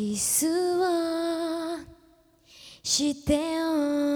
キスをしてよ